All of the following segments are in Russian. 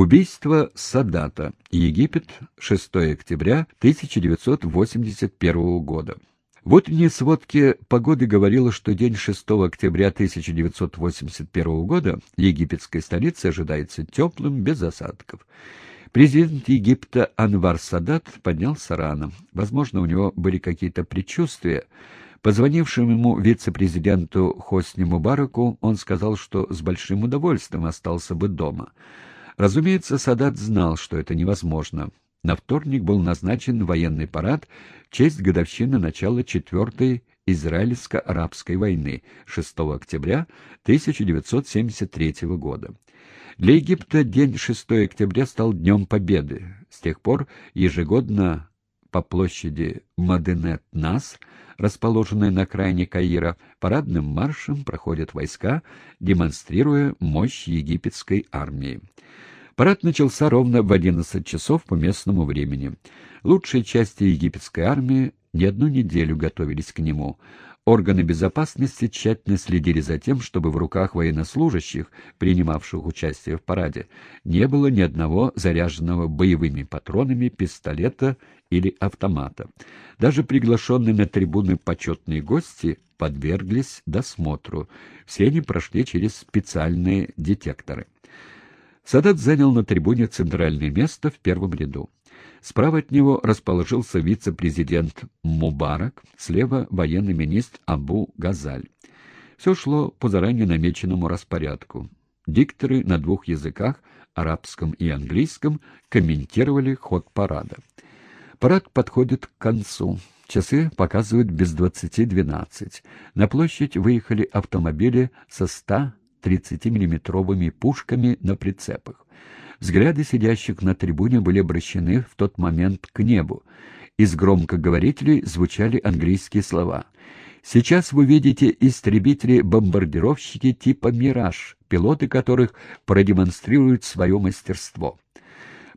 Убийство Садата. Египет. 6 октября 1981 года. В утренней сводке погоды говорило, что день 6 октября 1981 года египетской столице ожидается теплым, без осадков. Президент Египта Анвар Садат поднялся рано. Возможно, у него были какие-то предчувствия. Позвонившему ему вице-президенту Хосни Мубараку он сказал, что с большим удовольствием остался бы дома. Разумеется, Садат знал, что это невозможно. На вторник был назначен военный парад в честь годовщины начала Четвертой Израильско-арабской войны 6 октября 1973 года. Для Египта день 6 октября стал Днем Победы. С тех пор ежегодно по площади Маденет-Нас, расположенной на окраине Каира, парадным маршем проходят войска, демонстрируя мощь египетской армии. Парад начался ровно в 11 часов по местному времени. Лучшие части египетской армии не одну неделю готовились к нему. Органы безопасности тщательно следили за тем, чтобы в руках военнослужащих, принимавших участие в параде, не было ни одного заряженного боевыми патронами пистолета или автомата. Даже приглашенные на трибуны почетные гости подверглись досмотру. Все они прошли через специальные детекторы. Садат занял на трибуне центральное место в первом ряду. Справа от него расположился вице-президент Мубарак, слева военный министр Абу Газаль. Все шло по заранее намеченному распорядку. Дикторы на двух языках, арабском и английском, комментировали ход парада. Парад подходит к концу. Часы показывают без двадцати двенадцать. На площадь выехали автомобили со 130-миллиметровыми пушками на прицепах. Взгляды сидящих на трибуне были обращены в тот момент к небу. Из громкоговорителей звучали английские слова. «Сейчас вы видите истребители-бомбардировщики типа «Мираж», пилоты которых продемонстрируют свое мастерство».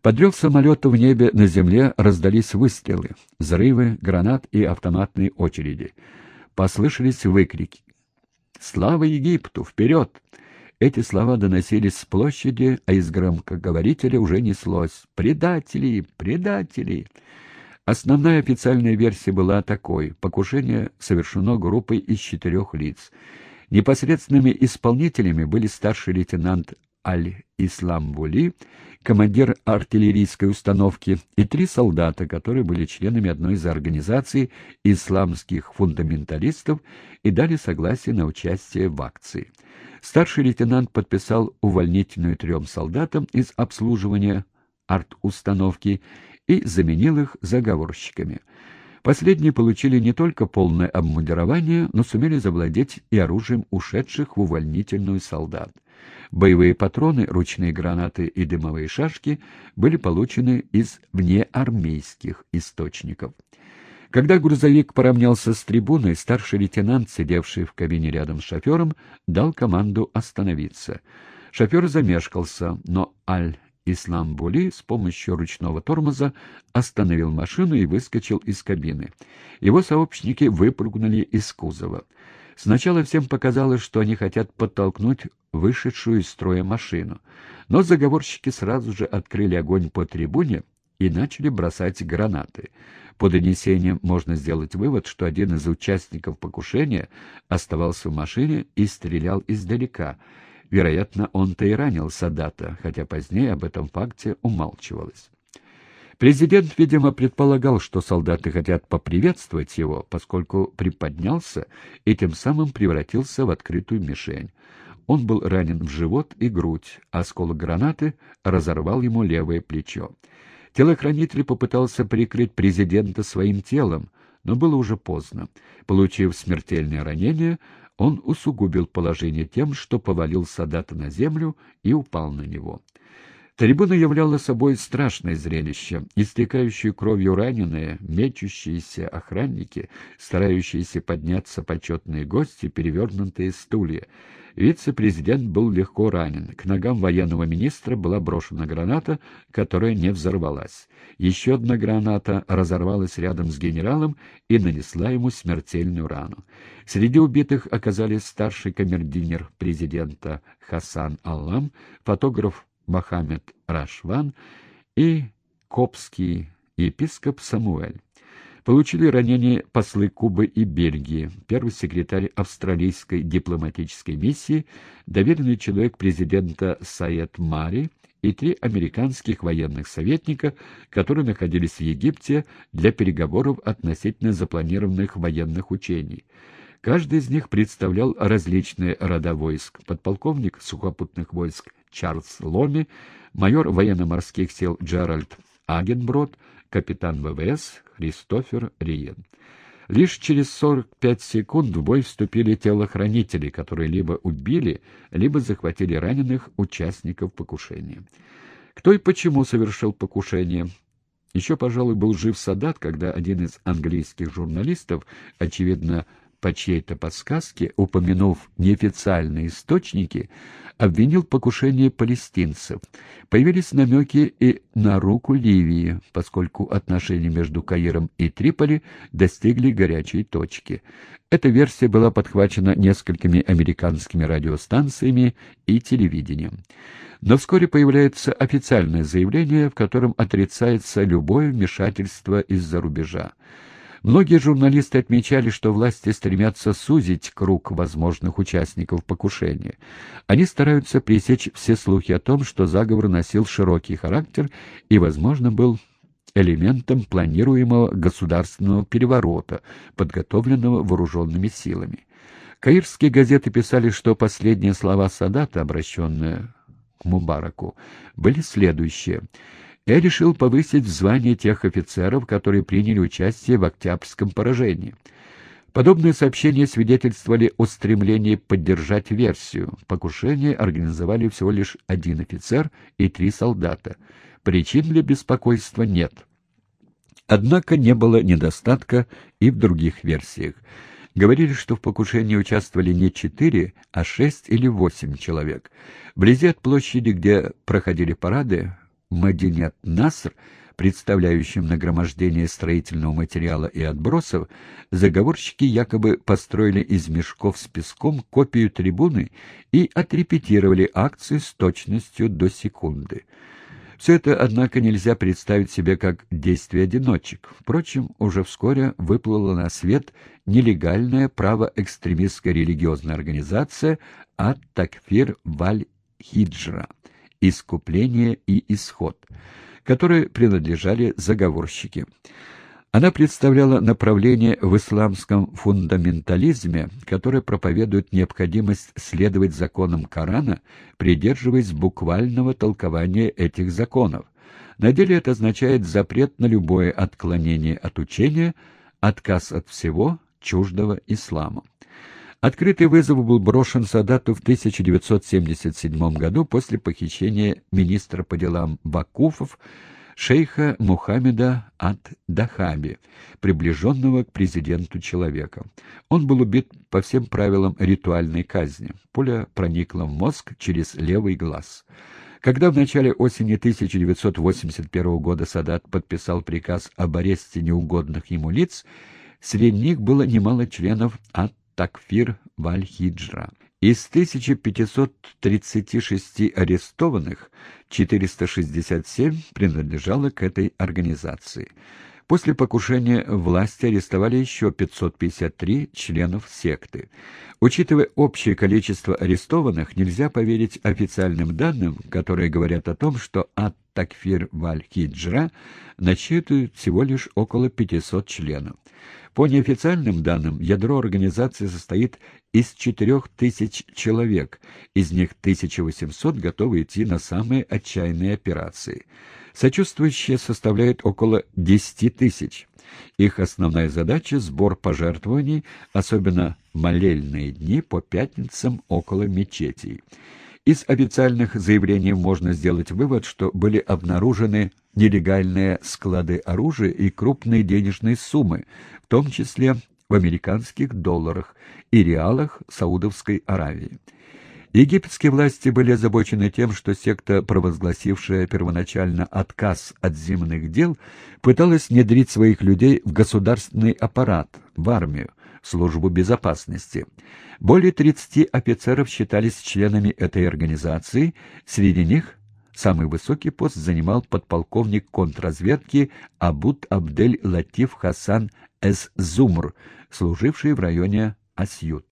Подрев самолета в небе на земле раздались выстрелы, взрывы, гранат и автоматные очереди. Послышались выкрики. «Слава Египту! Вперед!» Эти слова доносились с площади, а из громкоговорителя уже неслось «Предатели! Предатели!». Основная официальная версия была такой. Покушение совершено группой из четырех лиц. Непосредственными исполнителями были старший лейтенант Аль-Ислам Були, командир артиллерийской установки, и три солдата, которые были членами одной из организаций исламских фундаменталистов и дали согласие на участие в акции. Старший лейтенант подписал увольнительную трем солдатам из обслуживания арт-установки и заменил их заговорщиками. Последние получили не только полное обмундирование, но сумели завладеть и оружием ушедших в увольнительную солдат. Боевые патроны, ручные гранаты и дымовые шашки были получены из внеармейских источников. Когда грузовик поравнялся с трибуной, старший лейтенант, сидевший в кабине рядом с шофером, дал команду остановиться. Шофер замешкался, но Аль-Ислам Були с помощью ручного тормоза остановил машину и выскочил из кабины. Его сообщники выпрыгнули из кузова. Сначала всем показалось, что они хотят подтолкнуть вышедшую из строя машину, но заговорщики сразу же открыли огонь по трибуне и начали бросать гранаты. По донесениям можно сделать вывод, что один из участников покушения оставался в машине и стрелял издалека. Вероятно, он-то и ранил Садата, хотя позднее об этом факте умалчивалось. Президент, видимо, предполагал, что солдаты хотят поприветствовать его, поскольку приподнялся и тем самым превратился в открытую мишень. Он был ранен в живот и грудь, а осколок гранаты разорвал ему левое плечо. Телохранитель попытался прикрыть президента своим телом, но было уже поздно. Получив смертельное ранение, он усугубил положение тем, что повалил Садата на землю и упал на него. Трибуна являла собой страшное зрелище. Истекающие кровью раненые, мечущиеся охранники, старающиеся подняться почетные гости, перевернутые стулья — Вице-президент был легко ранен. К ногам военного министра была брошена граната, которая не взорвалась. Еще одна граната разорвалась рядом с генералом и нанесла ему смертельную рану. Среди убитых оказались старший камердинер президента Хасан Аллам, фотограф Мохаммед Рашван и копский епископ Самуэль. Получили ранения послы Кубы и Бельгии, первый секретарь австралийской дипломатической миссии, доверенный человек президента Саед Мари и три американских военных советника, которые находились в Египте для переговоров относительно запланированных военных учений. Каждый из них представлял различные рода войск. Подполковник сухопутных войск Чарльз Ломи, майор военно-морских сил Джеральд Агенброд, капитан ВВС Кристофер Риен. Лишь через 45 секунд в бой вступили телохранители, которые либо убили, либо захватили раненых участников покушения. Кто и почему совершил покушение? Еще, пожалуй, был жив Садат, когда один из английских журналистов, очевидно, по чьей-то подсказке, упомянув неофициальные источники, обвинил покушение палестинцев. Появились намеки и на руку Ливии, поскольку отношения между Каиром и Триполи достигли горячей точки. Эта версия была подхвачена несколькими американскими радиостанциями и телевидением. Но вскоре появляется официальное заявление, в котором отрицается любое вмешательство из-за рубежа. Многие журналисты отмечали, что власти стремятся сузить круг возможных участников покушения. Они стараются пресечь все слухи о том, что заговор носил широкий характер и, возможно, был элементом планируемого государственного переворота, подготовленного вооруженными силами. Каирские газеты писали, что последние слова Садата, обращенные к Мубараку, были следующие – я решил повысить в звание тех офицеров, которые приняли участие в Октябрьском поражении. Подобные сообщения свидетельствовали о стремлении поддержать версию. Покушение организовали всего лишь один офицер и три солдата. Причин для беспокойства нет. Однако не было недостатка и в других версиях. Говорили, что в покушении участвовали не четыре, а шесть или восемь человек. Вблизи от площади, где проходили парады, Мадинет Наср, представляющим нагромождение строительного материала и отбросов, заговорщики якобы построили из мешков с песком копию трибуны и отрепетировали акцию с точностью до секунды. Все это, однако, нельзя представить себе как действие одиночек. Впрочем, уже вскоре выплыла на свет нелегальная правоэкстремистская религиозная организация «Ат-Такфир Валь-Хиджра» искупление и исход, которые принадлежали заговорщики. Она представляла направление в исламском фундаментализме, которое проповедует необходимость следовать законам Корана, придерживаясь буквального толкования этих законов. На деле это означает запрет на любое отклонение от учения, отказ от всего чуждого исламу. Открытый вызов был брошен Садату в 1977 году после похищения министра по делам Бакуфов шейха Мухаммеда ад-Дахаби, приближенного к президенту человека. Он был убит по всем правилам ритуальной казни. Пуля проникла в мозг через левый глаз. Когда в начале осени 1981 года Садат подписал приказ об аресте неугодных ему лиц, среди них было немало членов ад Такфир Валь-Хиджра. Из 1536 арестованных 467 принадлежало к этой организации. После покушения власти арестовали еще 553 членов секты. Учитывая общее количество арестованных, нельзя поверить официальным данным, которые говорят о том, что Ат-Такфир Валь-Хиджра насчитывает всего лишь около 500 членов. По неофициальным данным, ядро организации состоит из 4000 человек, из них 1800 готовы идти на самые отчаянные операции. Сочувствующие составляют около 10 тысяч. Их основная задача – сбор пожертвований, особенно молельные дни по пятницам около мечетей. Из официальных заявлений можно сделать вывод, что были обнаружены нелегальные склады оружия и крупные денежные суммы, в том числе в американских долларах и реалах Саудовской Аравии. Египетские власти были озабочены тем, что секта, провозгласившая первоначально отказ от земных дел, пыталась внедрить своих людей в государственный аппарат, в армию, службу безопасности. Более 30 офицеров считались членами этой организации, среди них Самый высокий пост занимал подполковник контрразведки Абут Абдель Латиф Хасан Эс-Зумр, служивший в районе Асьют.